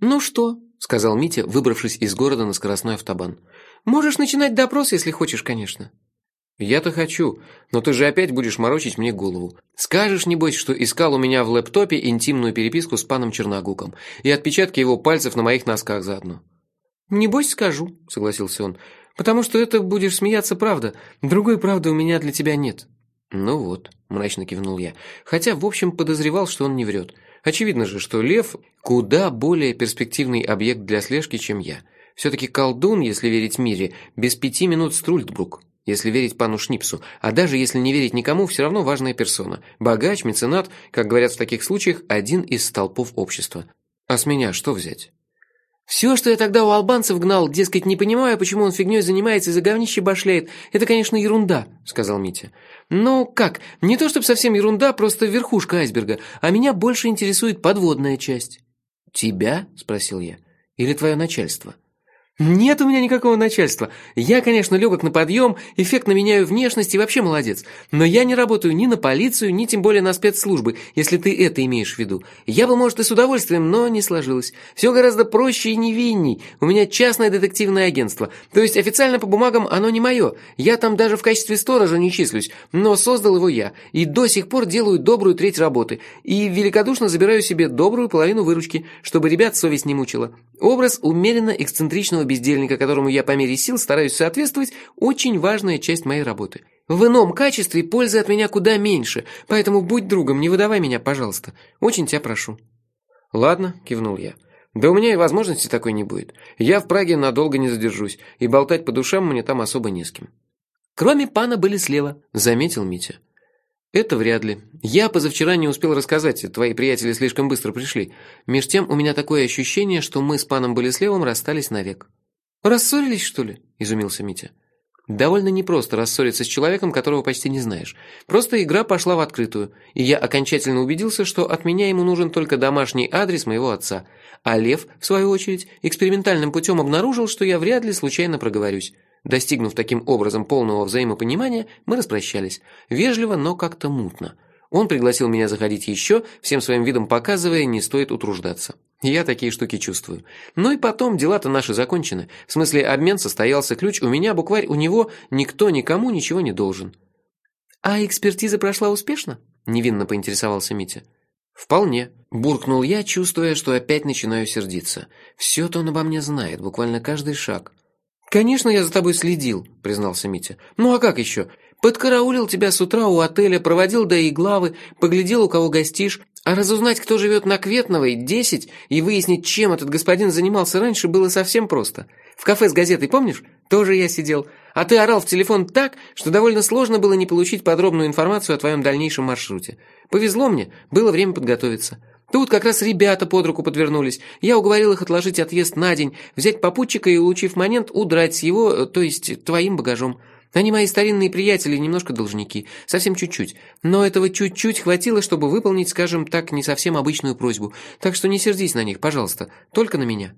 «Ну что?» – сказал Митя, выбравшись из города на скоростной автобан. «Можешь начинать допрос, если хочешь, конечно». «Я-то хочу, но ты же опять будешь морочить мне голову. Скажешь, небось, что искал у меня в лэптопе интимную переписку с паном Черногуком и отпечатки его пальцев на моих носках заодно». «Небось скажу», – согласился он, – «потому что это будешь смеяться правда. Другой правды у меня для тебя нет». «Ну вот», – мрачно кивнул я, хотя, в общем, подозревал, что он не врет. Очевидно же, что лев – куда более перспективный объект для слежки, чем я. Все-таки колдун, если верить Мире, без пяти минут Струльдбрук если верить пану Шнипсу, а даже если не верить никому, все равно важная персона. Богач, меценат, как говорят в таких случаях, один из столпов общества. А с меня что взять? Все, что я тогда у албанцев гнал, дескать, не понимаю, почему он фигней занимается и за говнище башляет, это, конечно, ерунда, сказал Митя. Ну, как, не то чтобы совсем ерунда, просто верхушка айсберга, а меня больше интересует подводная часть. Тебя? спросил я. Или твое начальство? «Нет у меня никакого начальства. Я, конечно, легок на подъем, эффектно меняю внешность и вообще молодец. Но я не работаю ни на полицию, ни тем более на спецслужбы, если ты это имеешь в виду. Я бы, может, и с удовольствием, но не сложилось. Все гораздо проще и невинней. У меня частное детективное агентство. То есть официально по бумагам оно не мое. Я там даже в качестве сторожа не числюсь, но создал его я. И до сих пор делаю добрую треть работы. И великодушно забираю себе добрую половину выручки, чтобы ребят совесть не мучила. Образ умеренно эксцентричного бездельника, которому я по мере сил стараюсь соответствовать, очень важная часть моей работы. В ином качестве пользы от меня куда меньше, поэтому будь другом, не выдавай меня, пожалуйста. Очень тебя прошу». «Ладно», – кивнул я. «Да у меня и возможности такой не будет. Я в Праге надолго не задержусь, и болтать по душам мне там особо не с кем». «Кроме пана были слева», – заметил Митя. «Это вряд ли. Я позавчера не успел рассказать, твои приятели слишком быстро пришли. Меж тем у меня такое ощущение, что мы с паном Болеслевым расстались навек». «Рассорились, что ли?» – изумился Митя. «Довольно непросто рассориться с человеком, которого почти не знаешь. Просто игра пошла в открытую, и я окончательно убедился, что от меня ему нужен только домашний адрес моего отца. А Лев, в свою очередь, экспериментальным путем обнаружил, что я вряд ли случайно проговорюсь. Достигнув таким образом полного взаимопонимания, мы распрощались. Вежливо, но как-то мутно. Он пригласил меня заходить еще, всем своим видом показывая, не стоит утруждаться. Я такие штуки чувствую. Ну и потом, дела-то наши закончены. В смысле, обмен состоялся, ключ у меня, букварь у него, никто никому ничего не должен. «А экспертиза прошла успешно?» – невинно поинтересовался Митя. «Вполне», – буркнул я, чувствуя, что опять начинаю сердиться. Все-то он обо мне знает, буквально каждый шаг. «Конечно, я за тобой следил», – признался Митя. «Ну а как еще? Подкараулил тебя с утра у отеля, проводил до Иглавы, поглядел, у кого гостишь, а разузнать, кто живет на Кветновой, 10, и выяснить, чем этот господин занимался раньше, было совсем просто. В кафе с газетой, помнишь? Тоже я сидел. А ты орал в телефон так, что довольно сложно было не получить подробную информацию о твоем дальнейшем маршруте. Повезло мне, было время подготовиться. Тут как раз ребята под руку подвернулись. Я уговорил их отложить отъезд на день, взять попутчика и, улучив момент, удрать с его, то есть твоим багажом. Они мои старинные приятели, немножко должники, совсем чуть-чуть. Но этого чуть-чуть хватило, чтобы выполнить, скажем так, не совсем обычную просьбу. Так что не сердись на них, пожалуйста, только на меня».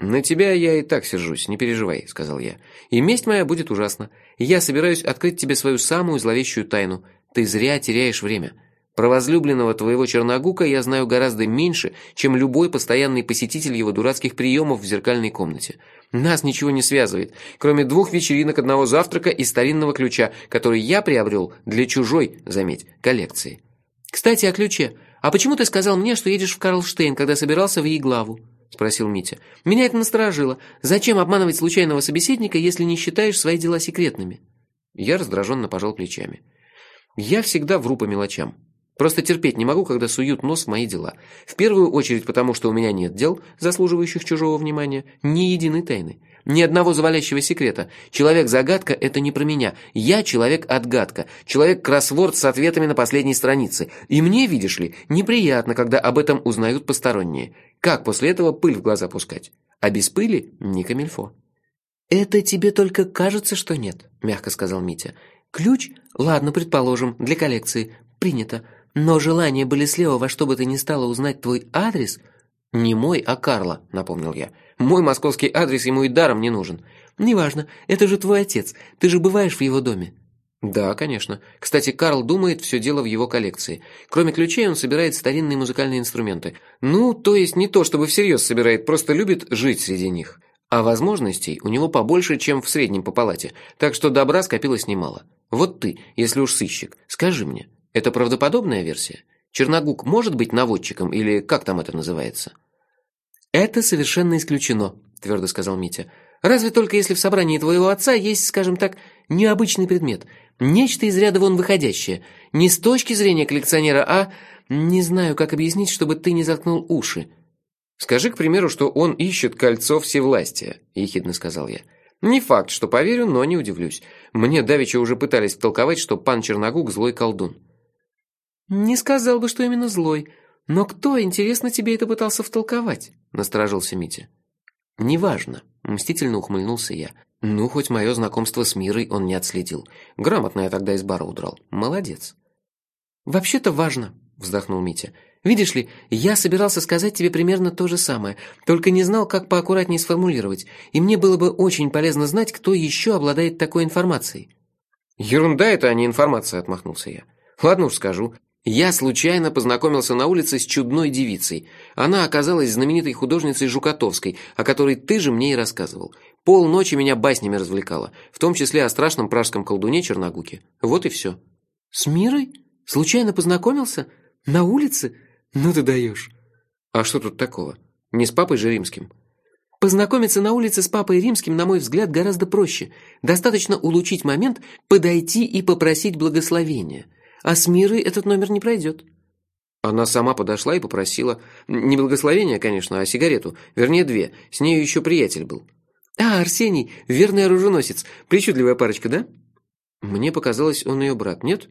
«На тебя я и так сержусь, не переживай», — сказал я. «И месть моя будет ужасна. Я собираюсь открыть тебе свою самую зловещую тайну. Ты зря теряешь время. Про возлюбленного твоего Черногука я знаю гораздо меньше, чем любой постоянный посетитель его дурацких приемов в зеркальной комнате. Нас ничего не связывает, кроме двух вечеринок, одного завтрака и старинного ключа, который я приобрел для чужой, заметь, коллекции. «Кстати, о ключе. А почему ты сказал мне, что едешь в Карлштейн, когда собирался в Еглаву?» – спросил Митя. «Меня это насторожило. Зачем обманывать случайного собеседника, если не считаешь свои дела секретными?» Я раздраженно пожал плечами. «Я всегда вру по мелочам. Просто терпеть не могу, когда суют нос в мои дела. В первую очередь потому, что у меня нет дел, заслуживающих чужого внимания, ни единой тайны, ни одного завалящего секрета. Человек-загадка – это не про меня. Я человек-отгадка, человек-кроссворд с ответами на последней странице. И мне, видишь ли, неприятно, когда об этом узнают посторонние. Как после этого пыль в глаза пускать? А без пыли – не камильфо. «Это тебе только кажется, что нет», – мягко сказал Митя. «Ключ? Ладно, предположим, для коллекции. Принято. Но желание Болеслева во что бы то ни стало узнать твой адрес... Не мой, а Карла, напомнил я. Мой московский адрес ему и даром не нужен. Неважно, это же твой отец. Ты же бываешь в его доме. Да, конечно. Кстати, Карл думает, все дело в его коллекции. Кроме ключей, он собирает старинные музыкальные инструменты. Ну, то есть не то, чтобы всерьез собирает, просто любит жить среди них. А возможностей у него побольше, чем в среднем по палате, так что добра скопилось немало. Вот ты, если уж сыщик, скажи мне, это правдоподобная версия? Черногук может быть наводчиком или как там это называется? Это совершенно исключено, твердо сказал Митя. Разве только если в собрании твоего отца есть, скажем так, необычный предмет, нечто из ряда вон выходящее, не с точки зрения коллекционера, а не знаю, как объяснить, чтобы ты не заткнул уши. Скажи, к примеру, что он ищет кольцо всевластия, ехидно сказал я. Не факт, что поверю, но не удивлюсь. Мне давеча уже пытались втолковать, что пан Черногук злой колдун. Не сказал бы, что именно злой. Но кто, интересно, тебе это пытался втолковать? Насторожился Митя. Неважно. Мстительно ухмыльнулся я. Ну, хоть мое знакомство с Мирой он не отследил. Грамотно я тогда из бара удрал. Молодец. Вообще-то важно, вздохнул Митя. Видишь ли, я собирался сказать тебе примерно то же самое, только не знал, как поаккуратнее сформулировать, и мне было бы очень полезно знать, кто еще обладает такой информацией. Ерунда это, а не информация, отмахнулся я. Ладно уж скажу. Я случайно познакомился на улице с чудной девицей. Она оказалась знаменитой художницей Жукотовской, о которой ты же мне и рассказывал. Полночи меня баснями развлекала, в том числе о страшном пражском колдуне Черногуке. Вот и все. С Мирой? Случайно познакомился? На улице? Ну ты даешь. А что тут такого? Не с папой же римским. Познакомиться на улице с папой римским, на мой взгляд, гораздо проще. Достаточно улучшить момент, подойти и попросить благословения – а с Мирой этот номер не пройдет». Она сама подошла и попросила, не благословения, конечно, а сигарету, вернее две, с нею еще приятель был. «А, Арсений, верный оруженосец, причудливая парочка, да?» Мне показалось, он ее брат, нет?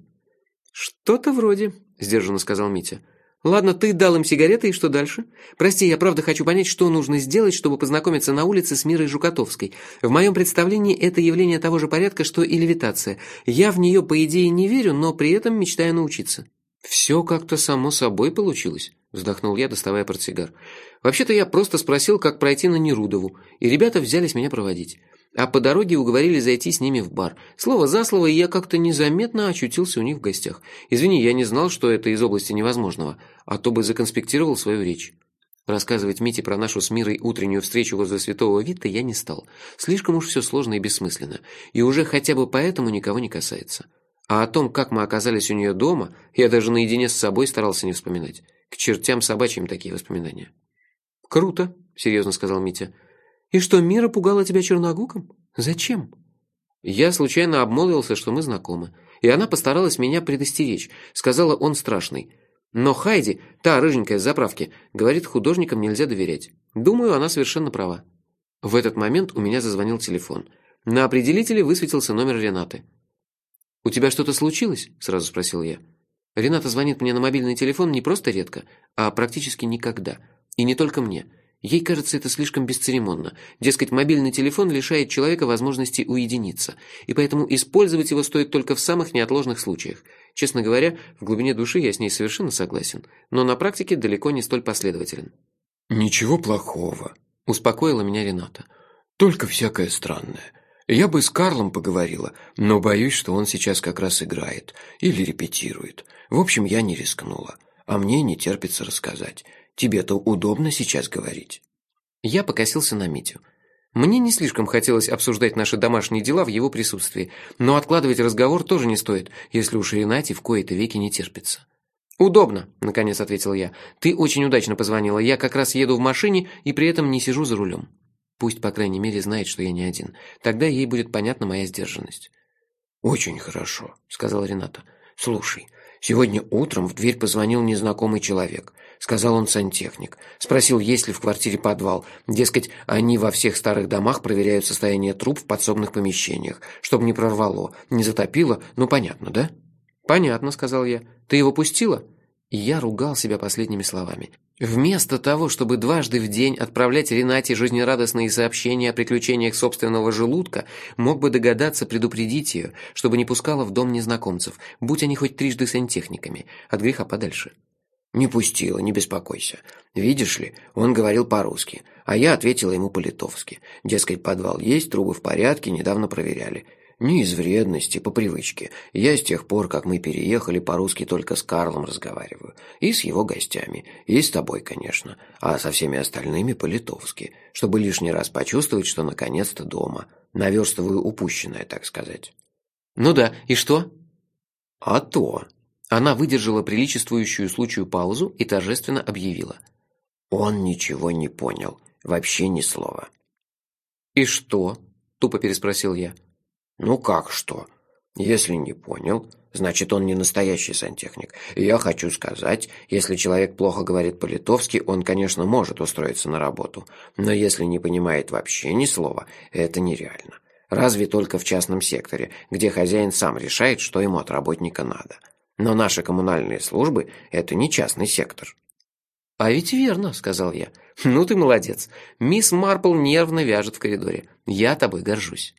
«Что-то вроде», – сдержанно сказал Митя. Ладно, ты дал им сигареты, и что дальше? Прости, я правда хочу понять, что нужно сделать, чтобы познакомиться на улице с Мирой Жукотовской. В моем представлении это явление того же порядка, что и левитация. Я в нее, по идее, не верю, но при этом мечтаю научиться». «Все как-то само собой получилось», – вздохнул я, доставая портсигар. «Вообще-то я просто спросил, как пройти на Нерудову, и ребята взялись меня проводить. А по дороге уговорили зайти с ними в бар. Слово за слово, и я как-то незаметно очутился у них в гостях. Извини, я не знал, что это из области невозможного, а то бы законспектировал свою речь. Рассказывать Мите про нашу с Мирой утреннюю встречу возле Святого Вита я не стал. Слишком уж все сложно и бессмысленно. И уже хотя бы поэтому никого не касается. А о том, как мы оказались у нее дома, я даже наедине с собой старался не вспоминать. К чертям собачьим такие воспоминания. «Круто», — серьезно сказал Митя. «И что, Мира пугала тебя Черногуком? Зачем?» Я случайно обмолвился, что мы знакомы, и она постаралась меня предостеречь, сказала, он страшный. Но Хайди, та рыженькая с заправки, говорит, художникам нельзя доверять. Думаю, она совершенно права. В этот момент у меня зазвонил телефон. На определителе высветился номер Ренаты. «У тебя что-то случилось?» – сразу спросил я. Рената звонит мне на мобильный телефон не просто редко, а практически никогда. И не только мне – Ей кажется это слишком бесцеремонно. Дескать, мобильный телефон лишает человека возможности уединиться, и поэтому использовать его стоит только в самых неотложных случаях. Честно говоря, в глубине души я с ней совершенно согласен, но на практике далеко не столь последователен. «Ничего плохого», – успокоила меня Рената. «Только всякое странное. Я бы с Карлом поговорила, но боюсь, что он сейчас как раз играет или репетирует. В общем, я не рискнула, а мне не терпится рассказать». Тебе-то удобно сейчас говорить». Я покосился на Митю. Мне не слишком хотелось обсуждать наши домашние дела в его присутствии, но откладывать разговор тоже не стоит, если уж Ренате в кои-то веки не терпится. «Удобно», — наконец ответил я. «Ты очень удачно позвонила. Я как раз еду в машине и при этом не сижу за рулем. Пусть, по крайней мере, знает, что я не один. Тогда ей будет понятна моя сдержанность». «Очень хорошо», — сказала Рената. «Слушай, сегодня утром в дверь позвонил незнакомый человек сказал он сантехник. Спросил, есть ли в квартире подвал. Дескать, они во всех старых домах проверяют состояние труб в подсобных помещениях, чтобы не прорвало, не затопило, ну понятно, да? Понятно, сказал я. Ты его пустила? И я ругал себя последними словами. Вместо того, чтобы дважды в день отправлять Ренате жизнерадостные сообщения о приключениях собственного желудка, мог бы догадаться предупредить ее, чтобы не пускала в дом незнакомцев, будь они хоть трижды сантехниками, от греха подальше. «Не пустила, не беспокойся. Видишь ли, он говорил по-русски, а я ответила ему по-литовски. Дескать, подвал есть, трубы в порядке, недавно проверяли. Не из вредности, по привычке. Я с тех пор, как мы переехали, по-русски только с Карлом разговариваю. И с его гостями. И с тобой, конечно. А со всеми остальными по-литовски. Чтобы лишний раз почувствовать, что наконец-то дома. Наверстываю упущенное, так сказать. Ну да, и что? А то. Она выдержала приличествующую случаю паузу и торжественно объявила. Он ничего не понял. Вообще ни слова. «И что?» – тупо переспросил я. «Ну как что? Если не понял, значит, он не настоящий сантехник. Я хочу сказать, если человек плохо говорит по-литовски, он, конечно, может устроиться на работу. Но если не понимает вообще ни слова, это нереально. Разве только в частном секторе, где хозяин сам решает, что ему от работника надо. Но наши коммунальные службы – это не частный сектор». «А ведь верно», – сказал я. «Ну ты молодец. Мисс Марпл нервно вяжет в коридоре. Я тобой горжусь».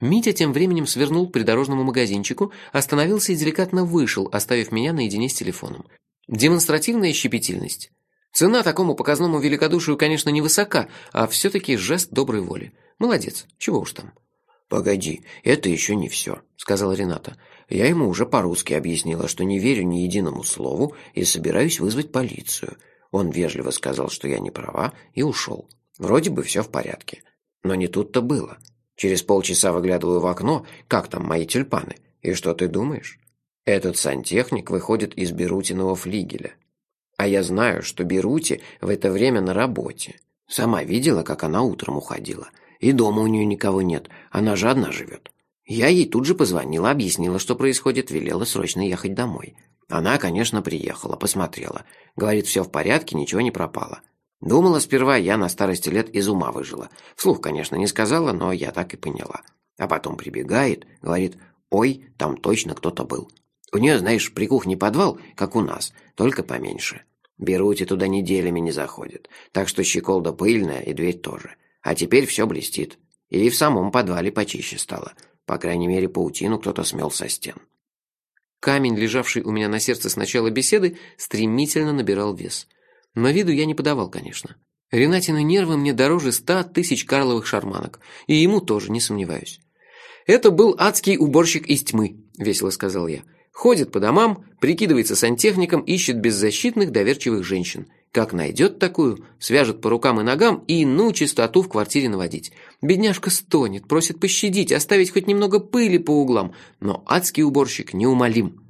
Митя тем временем свернул к придорожному магазинчику, остановился и деликатно вышел, оставив меня наедине с телефоном. Демонстративная щепетильность. Цена такому показному великодушию, конечно, невысока, а все-таки жест доброй воли. Молодец, чего уж там. «Погоди, это еще не все», — сказала Рената. «Я ему уже по-русски объяснила, что не верю ни единому слову и собираюсь вызвать полицию. Он вежливо сказал, что я не права, и ушел. Вроде бы все в порядке. Но не тут-то было. Через полчаса выглядываю в окно, как там мои тюльпаны. И что ты думаешь? Этот сантехник выходит из Берутиного флигеля. А я знаю, что Берути в это время на работе. Сама видела, как она утром уходила. И дома у нее никого нет, она же одна живет. Я ей тут же позвонила, объяснила, что происходит, велела срочно ехать домой. Она, конечно, приехала, посмотрела. Говорит, все в порядке, ничего не пропало. Думала сперва, я на старости лет из ума выжила. Вслух, конечно, не сказала, но я так и поняла. А потом прибегает, говорит, ой, там точно кто-то был. У нее, знаешь, при кухне подвал, как у нас, только поменьше. Берут и туда неделями не заходят. Так что щеколда пыльная и дверь тоже. А теперь все блестит. И в самом подвале почище стало. По крайней мере, паутину кто-то смел со стен. Камень, лежавший у меня на сердце с начала беседы, стремительно набирал вес. Но виду я не подавал, конечно. Ренатины нервы мне дороже ста тысяч карловых шарманок, и ему тоже, не сомневаюсь. «Это был адский уборщик из тьмы», — весело сказал я. «Ходит по домам, прикидывается сантехником, ищет беззащитных, доверчивых женщин. Как найдет такую, свяжет по рукам и ногам и ну чистоту в квартире наводить. Бедняжка стонет, просит пощадить, оставить хоть немного пыли по углам, но адский уборщик неумолим.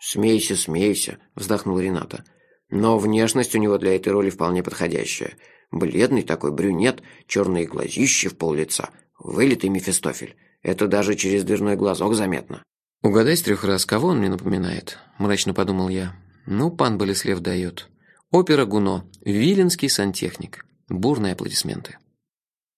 «Смейся, смейся», — вздохнул Рената. «Но внешность у него для этой роли вполне подходящая. Бледный такой брюнет, черные глазищи в пол лица, вылитый Мефистофель. Это даже через дверной глазок заметно». «Угадай с трех раз, кого он мне напоминает?» – мрачно подумал я. «Ну, пан Болеслев дает». Опера Гуно. Виленский сантехник. Бурные аплодисменты.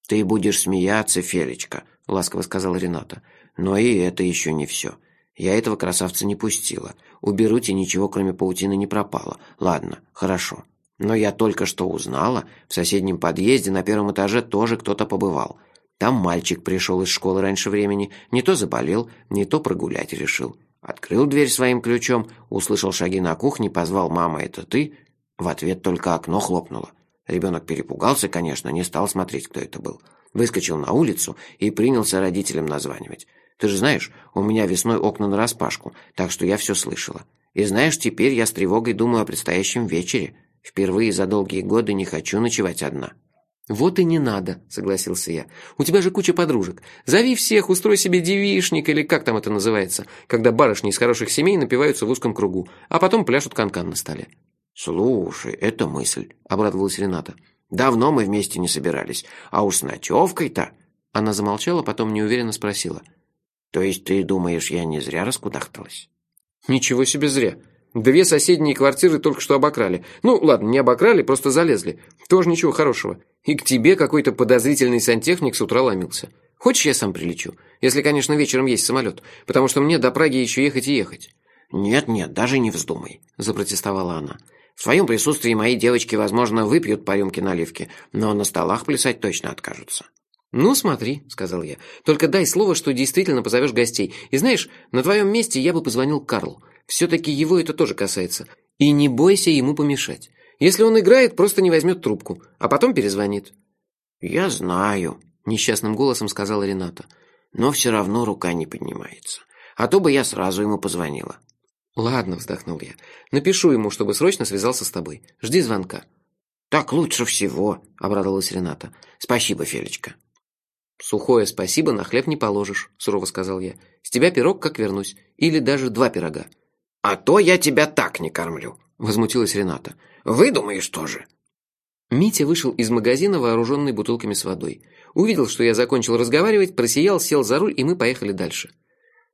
«Ты будешь смеяться, Фелечка», — ласково сказал Рената. «Но и это еще не все. Я этого красавца не пустила. Уберуте ничего, кроме паутины, не пропало. Ладно, хорошо. Но я только что узнала, в соседнем подъезде на первом этаже тоже кто-то побывал. Там мальчик пришел из школы раньше времени, не то заболел, не то прогулять решил. Открыл дверь своим ключом, услышал шаги на кухне, позвал «Мама, это ты?» В ответ только окно хлопнуло. Ребенок перепугался, конечно, не стал смотреть, кто это был. Выскочил на улицу и принялся родителям названивать. Ты же знаешь, у меня весной окна нараспашку, так что я все слышала. И знаешь, теперь я с тревогой думаю о предстоящем вечере. Впервые за долгие годы не хочу ночевать одна». «Вот и не надо», — согласился я. «У тебя же куча подружек. Зови всех, устрой себе девишник или как там это называется, когда барышни из хороших семей напиваются в узком кругу, а потом пляшут канкан -кан на столе». «Слушай, это мысль», — обрадовалась Рената. «Давно мы вместе не собирались, а уж с ночевкой-то...» Она замолчала, потом неуверенно спросила. «То есть ты думаешь, я не зря раскудахталась?» «Ничего себе зря. Две соседние квартиры только что обокрали. Ну, ладно, не обокрали, просто залезли. Тоже ничего хорошего. И к тебе какой-то подозрительный сантехник с утра ломился. Хочешь, я сам прилечу? Если, конечно, вечером есть самолет. Потому что мне до Праги еще ехать и ехать». «Нет-нет, даже не вздумай», – запротестовала она. В своем присутствии мои девочки, возможно, выпьют по рюмке наливки, но на столах плясать точно откажутся». «Ну, смотри», — сказал я, — «только дай слово, что действительно позовешь гостей. И знаешь, на твоем месте я бы позвонил Карлу. Все-таки его это тоже касается. И не бойся ему помешать. Если он играет, просто не возьмет трубку, а потом перезвонит». «Я знаю», — несчастным голосом сказала Рената. но все равно рука не поднимается. А то бы я сразу ему позвонила». «Ладно», — вздохнул я. «Напишу ему, чтобы срочно связался с тобой. Жди звонка». «Так лучше всего», — обрадовалась Рената. «Спасибо, Фелечка». «Сухое спасибо на хлеб не положишь», — сурово сказал я. «С тебя пирог, как вернусь. Или даже два пирога». «А то я тебя так не кормлю», — возмутилась Рената. «Выдумаешь тоже». Митя вышел из магазина, вооруженный бутылками с водой. Увидел, что я закончил разговаривать, просиял, сел за руль, и мы поехали дальше.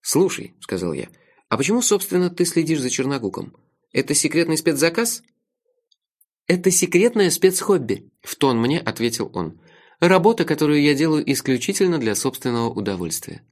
«Слушай», — сказал я, — «а почему, собственно, ты следишь за Черногуком? Это секретный спецзаказ?» «Это секретное спецхобби», — в тон мне ответил он. «Работа, которую я делаю исключительно для собственного удовольствия».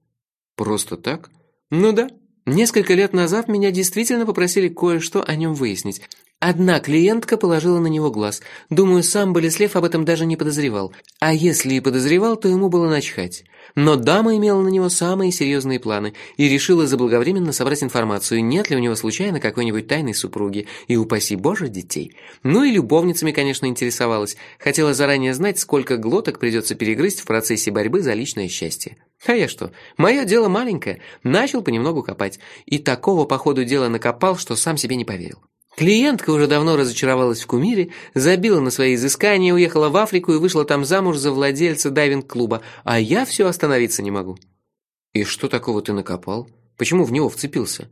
«Просто так?» «Ну да. Несколько лет назад меня действительно попросили кое-что о нем выяснить. Одна клиентка положила на него глаз. Думаю, сам Болеслев об этом даже не подозревал. А если и подозревал, то ему было начхать. Но дама имела на него самые серьезные планы и решила заблаговременно собрать информацию, нет ли у него случайно какой-нибудь тайной супруги, и, упаси боже, детей. Ну и любовницами, конечно, интересовалась. Хотела заранее знать, сколько глоток придется перегрызть в процессе борьбы за личное счастье. А я что? Мое дело маленькое. Начал понемногу копать. И такого по ходу дела накопал, что сам себе не поверил. Клиентка уже давно разочаровалась в кумире, забила на свои изыскания, уехала в Африку и вышла там замуж за владельца дайвинг-клуба, а я все остановиться не могу. И что такого ты накопал? Почему в него вцепился?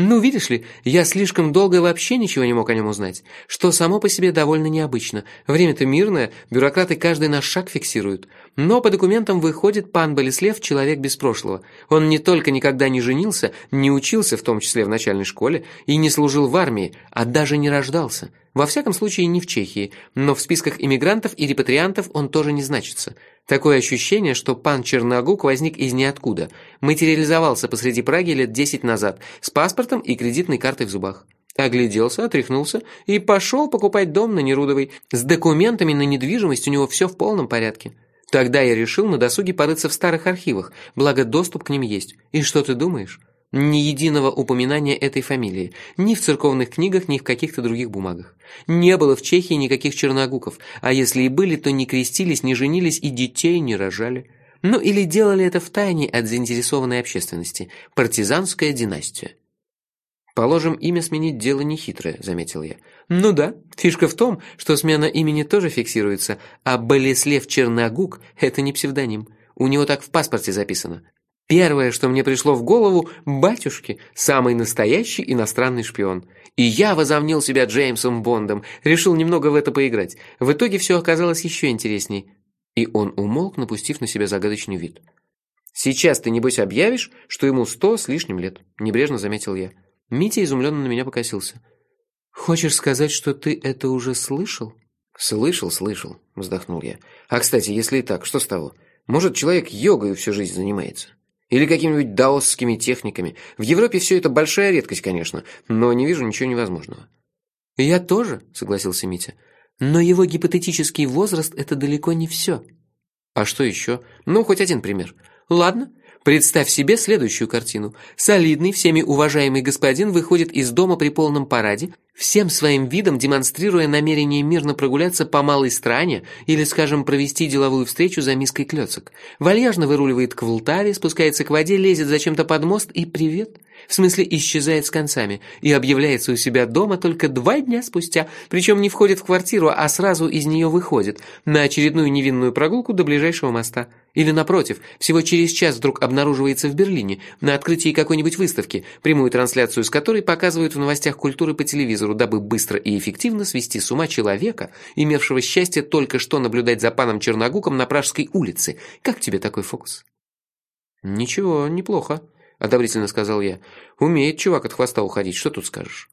Ну, видишь ли, я слишком долго вообще ничего не мог о нем узнать, что само по себе довольно необычно. Время-то мирное, бюрократы каждый наш шаг фиксируют. Но по документам выходит пан Болеслев человек без прошлого. Он не только никогда не женился, не учился, в том числе в начальной школе, и не служил в армии, а даже не рождался. Во всяком случае, не в Чехии, но в списках иммигрантов и репатриантов он тоже не значится. Такое ощущение, что пан Черногук возник из ниоткуда, материализовался посреди Праги лет 10 назад с паспортом и кредитной картой в зубах. Огляделся, отряхнулся и пошел покупать дом на Нерудовой. С документами на недвижимость у него все в полном порядке. Тогда я решил на досуге порыться в старых архивах, благо доступ к ним есть. И что ты думаешь? Ни единого упоминания этой фамилии, ни в церковных книгах, ни в каких-то других бумагах. Не было в Чехии никаких черногуков, а если и были, то не крестились, не женились и детей не рожали. Ну или делали это в тайне от заинтересованной общественности. Партизанская династия. «Положим, имя сменить дело нехитрое», — заметил я. «Ну да, фишка в том, что смена имени тоже фиксируется, а Болеслев Черногук — это не псевдоним. У него так в паспорте записано. Первое, что мне пришло в голову, батюшки, самый настоящий иностранный шпион. И я возомнил себя Джеймсом Бондом, решил немного в это поиграть. В итоге все оказалось еще интересней. И он умолк, напустив на себя загадочный вид. «Сейчас ты, небось, объявишь, что ему сто с лишним лет», — небрежно заметил я. Митя изумленно на меня покосился. «Хочешь сказать, что ты это уже слышал?» «Слышал, слышал», — вздохнул я. «А, кстати, если и так, что с того? Может, человек йогой всю жизнь занимается?» Или какими-нибудь даосскими техниками. В Европе все это большая редкость, конечно, но не вижу ничего невозможного». «Я тоже», — согласился Митя. «Но его гипотетический возраст — это далеко не все». «А что еще? Ну, хоть один пример». «Ладно, Представь себе следующую картину. Солидный, всеми уважаемый господин выходит из дома при полном параде, всем своим видом демонстрируя намерение мирно прогуляться по малой стране или, скажем, провести деловую встречу за миской клёцок. Вальяжно выруливает к Вултаре, спускается к воде, лезет зачем-то под мост и привет. В смысле, исчезает с концами и объявляется у себя дома только два дня спустя, причем не входит в квартиру, а сразу из нее выходит на очередную невинную прогулку до ближайшего моста. Или, напротив, всего через час вдруг обнаруживается в Берлине на открытии какой-нибудь выставки, прямую трансляцию с которой показывают в новостях культуры по телевизору, дабы быстро и эффективно свести с ума человека, имевшего счастье только что наблюдать за паном Черногуком на Пражской улице. Как тебе такой фокус? «Ничего, неплохо», — одобрительно сказал я. «Умеет чувак от хвоста уходить, что тут скажешь?»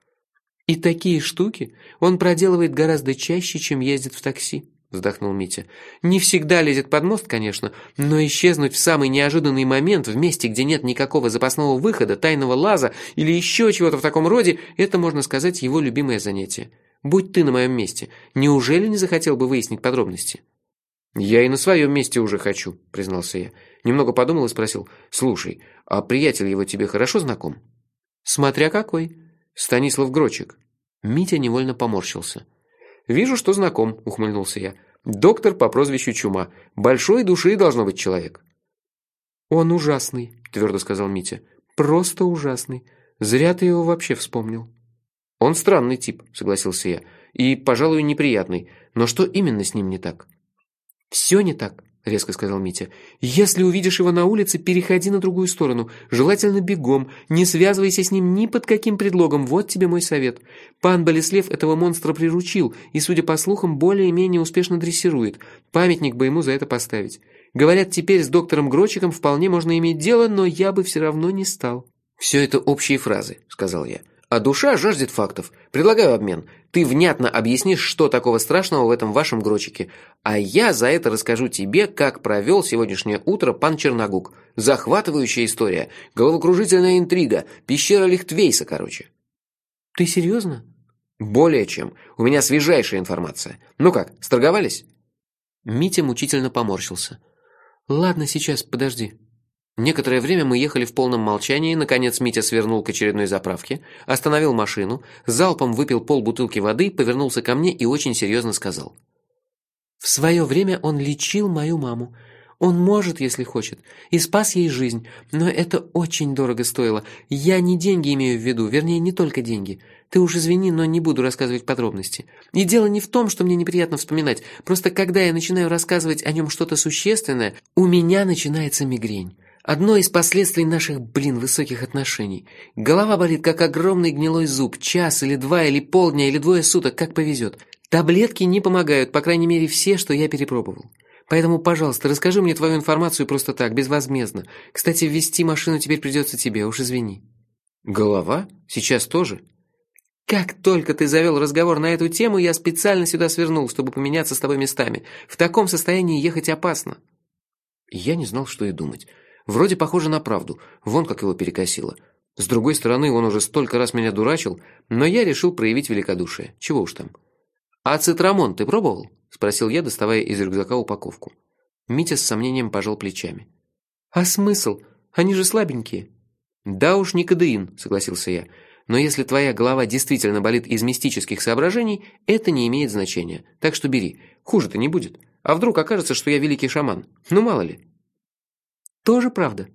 «И такие штуки он проделывает гораздо чаще, чем ездит в такси», — вздохнул Митя. «Не всегда лезет под мост, конечно, но исчезнуть в самый неожиданный момент в месте, где нет никакого запасного выхода, тайного лаза или еще чего-то в таком роде, это, можно сказать, его любимое занятие. Будь ты на моем месте, неужели не захотел бы выяснить подробности?» «Я и на своем месте уже хочу», — признался я. Немного подумал и спросил. «Слушай, а приятель его тебе хорошо знаком?» «Смотря какой». «Станислав Грочик». Митя невольно поморщился. «Вижу, что знаком», — ухмыльнулся я. «Доктор по прозвищу Чума. Большой души должно быть человек». «Он ужасный», – твердо сказал Митя. «Просто ужасный. Зря ты его вообще вспомнил». «Он странный тип», – согласился я. «И, пожалуй, неприятный. Но что именно с ним не так?» «Все не так», – резко сказал Митя. «Если увидишь его на улице, переходи на другую сторону. Желательно бегом. Не связывайся с ним ни под каким предлогом. Вот тебе мой совет. Пан Болеслев этого монстра приручил и, судя по слухам, более-менее успешно дрессирует. Памятник бы ему за это поставить. Говорят, теперь с доктором Грочиком вполне можно иметь дело, но я бы все равно не стал». «Все это общие фразы», – сказал я. А душа жаждет фактов. Предлагаю обмен. Ты внятно объяснишь, что такого страшного в этом вашем грочике, а я за это расскажу тебе, как провел сегодняшнее утро пан Черногук. Захватывающая история, головокружительная интрига, пещера Лихтвейса, короче. Ты серьезно? Более чем. У меня свежайшая информация. Ну как, сторговались? Митя мучительно поморщился. Ладно, сейчас, подожди. Некоторое время мы ехали в полном молчании, наконец Митя свернул к очередной заправке, остановил машину, залпом выпил полбутылки воды, повернулся ко мне и очень серьезно сказал. «В свое время он лечил мою маму. Он может, если хочет, и спас ей жизнь, но это очень дорого стоило. Я не деньги имею в виду, вернее, не только деньги. Ты уж извини, но не буду рассказывать подробности. И дело не в том, что мне неприятно вспоминать, просто когда я начинаю рассказывать о нем что-то существенное, у меня начинается мигрень». Одно из последствий наших, блин, высоких отношений. Голова болит, как огромный гнилой зуб. Час или два, или полдня, или двое суток, как повезет. Таблетки не помогают, по крайней мере, все, что я перепробовал. Поэтому, пожалуйста, расскажи мне твою информацию просто так, безвозмездно. Кстати, ввести машину теперь придется тебе, уж извини». «Голова? Сейчас тоже?» «Как только ты завел разговор на эту тему, я специально сюда свернул, чтобы поменяться с тобой местами. В таком состоянии ехать опасно». Я не знал, что и думать. Вроде похоже на правду, вон как его перекосило. С другой стороны, он уже столько раз меня дурачил, но я решил проявить великодушие. Чего уж там. «А цитрамон ты пробовал?» – спросил я, доставая из рюкзака упаковку. Митя с сомнением пожал плечами. «А смысл? Они же слабенькие». «Да уж не кадеин», – согласился я. «Но если твоя голова действительно болит из мистических соображений, это не имеет значения. Так что бери. Хуже-то не будет. А вдруг окажется, что я великий шаман? Ну, мало ли». Тоже правда.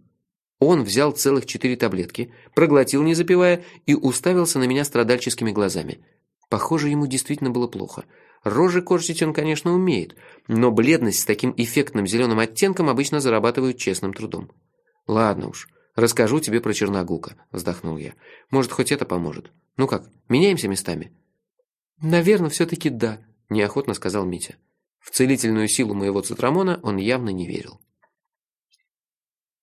Он взял целых четыре таблетки, проглотил, не запивая, и уставился на меня страдальческими глазами. Похоже, ему действительно было плохо. Рожи корчить он, конечно, умеет, но бледность с таким эффектным зеленым оттенком обычно зарабатывают честным трудом. «Ладно уж, расскажу тебе про Черногука», – вздохнул я. «Может, хоть это поможет. Ну как, меняемся местами?» «Наверное, все-таки да», – неохотно сказал Митя. В целительную силу моего цитрамона он явно не верил.